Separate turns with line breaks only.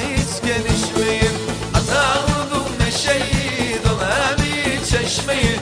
hiç gelişmeyin Ata vurdum meşeyi dolanı çeşmeyi